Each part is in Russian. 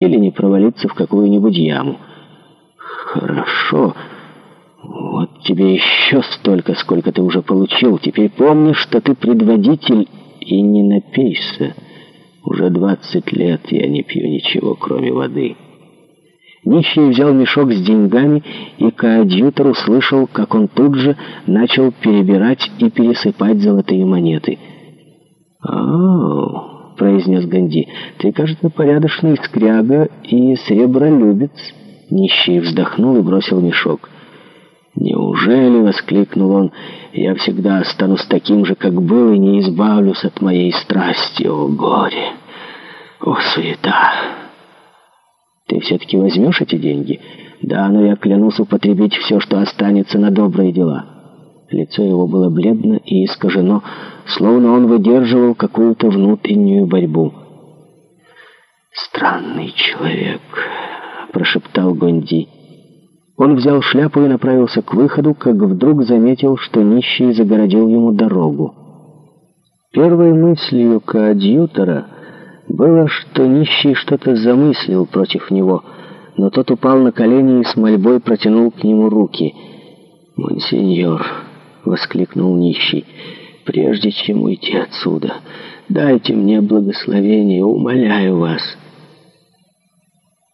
или не провалиться в какую-нибудь яму. Хорошо. Вот тебе еще столько, сколько ты уже получил. Теперь помни, что ты предводитель и не напейся. Уже двадцать лет я не пью ничего, кроме воды. Нищий взял мешок с деньгами, и коадьютор услышал, как он тут же начал перебирать и пересыпать золотые монеты. «Ау!» произнес Ганди. «Ты, кажется, порядочный скряга и сребролюбец». Нищий вздохнул и бросил мешок. «Неужели?» — воскликнул он. «Я всегда останусь таким же, как был, и не избавлюсь от моей страсти, о горе, о суета!» «Ты все-таки возьмешь эти деньги?» «Да, но я клянусь употребить все, что останется на добрые дела». Лицо его было бледно и искажено, словно он выдерживал какую-то внутреннюю борьбу. «Странный человек», — прошептал Гонди. Он взял шляпу и направился к выходу, как вдруг заметил, что нищий загородил ему дорогу. Первой мыслью коадьютора было, что нищий что-то замыслил против него, но тот упал на колени и с мольбой протянул к нему руки. «Монсеньор», воскликнул нищий. «Прежде чем уйти отсюда, дайте мне благословение, умоляю вас».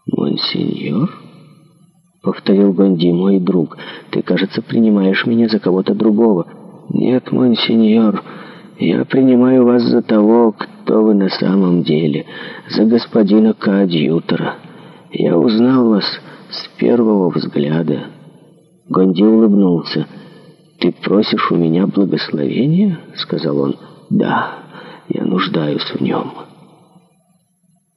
«Монсеньор?» — повторил Гонди, мой друг. «Ты, кажется, принимаешь меня за кого-то другого». «Нет, монсеньор, я принимаю вас за того, кто вы на самом деле, за господина Каадьютора. Я узнал вас с первого взгляда». Гонди улыбнулся. «Ты просишь у меня благословения?» — сказал он. «Да, я нуждаюсь в нем».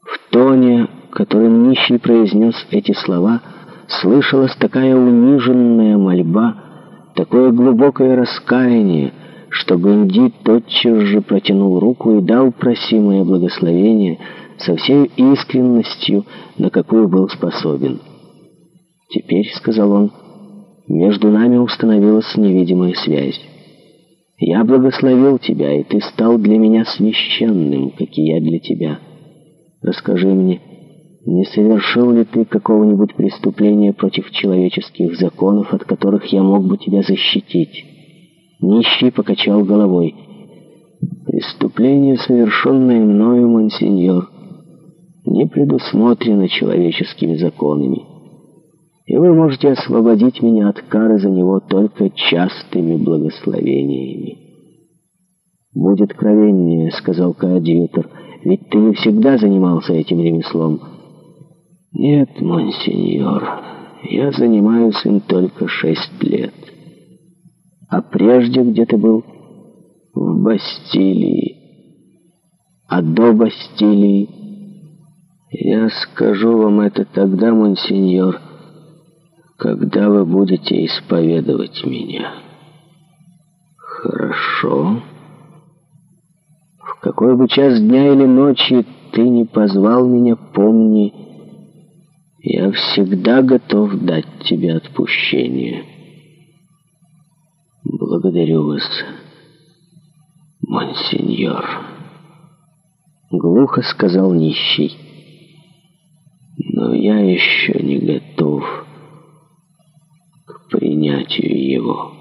В тоне, которым нищий произнес эти слова, слышалась такая униженная мольба, такое глубокое раскаяние, что Гунди тотчас же протянул руку и дал просимое благословение со всей искренностью, на какую был способен. «Теперь», — сказал он, — между нами установилась невидимая связь. Я благословил тебя, и ты стал для меня священным, как и я для тебя. Расскажи мне, не совершил ли ты какого-нибудь преступления против человеческих законов, от которых я мог бы тебя защитить? Нищий покачал головой. Преступление, совершенное мною, монсеньор, не предусмотрено человеческими законами и вы можете освободить меня от кары за него только частыми благословениями. «Будет кровеннее», — сказал коадьютор, — «ведь ты не всегда занимался этим ремеслом». «Нет, монсеньор, я занимаюсь им только шесть лет. А прежде где ты был?» «В Бастилии. А до Бастилии?» «Я скажу вам это тогда, монсеньор», — когда вы будете исповедовать меня. Хорошо. В какой бы час дня или ночи ты не позвал меня, помни, я всегда готов дать тебе отпущение. Благодарю вас, монсеньор. Глухо сказал нищий. Но я еще не готов принятию его.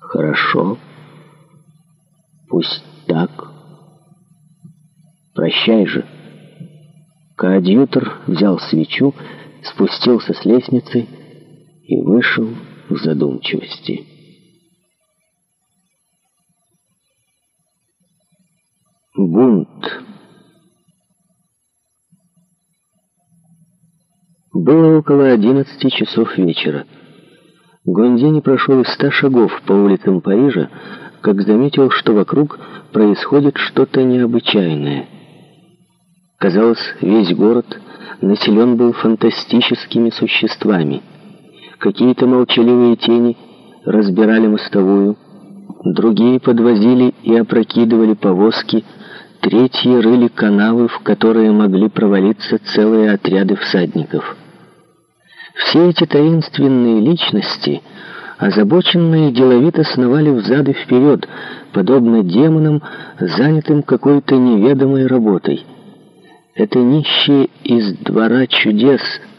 Хорошо, пусть так. Прощай же. Коадьютор взял свечу, спустился с лестницы и вышел в задумчивости. Бунт. Было около одиннадцати часов вечера. Гуандини прошел из ста шагов по улицам Парижа, как заметил, что вокруг происходит что-то необычайное. Казалось, весь город населен был фантастическими существами. Какие-то молчаливые тени разбирали мостовую, другие подвозили и опрокидывали повозки, третьи рыли канавы, в которые могли провалиться целые отряды всадников. Все эти таинственные личности, озабоченные деловито сновали взад и вперед, подобно демонам, занятым какой-то неведомой работой. Это нищие из двора чудес —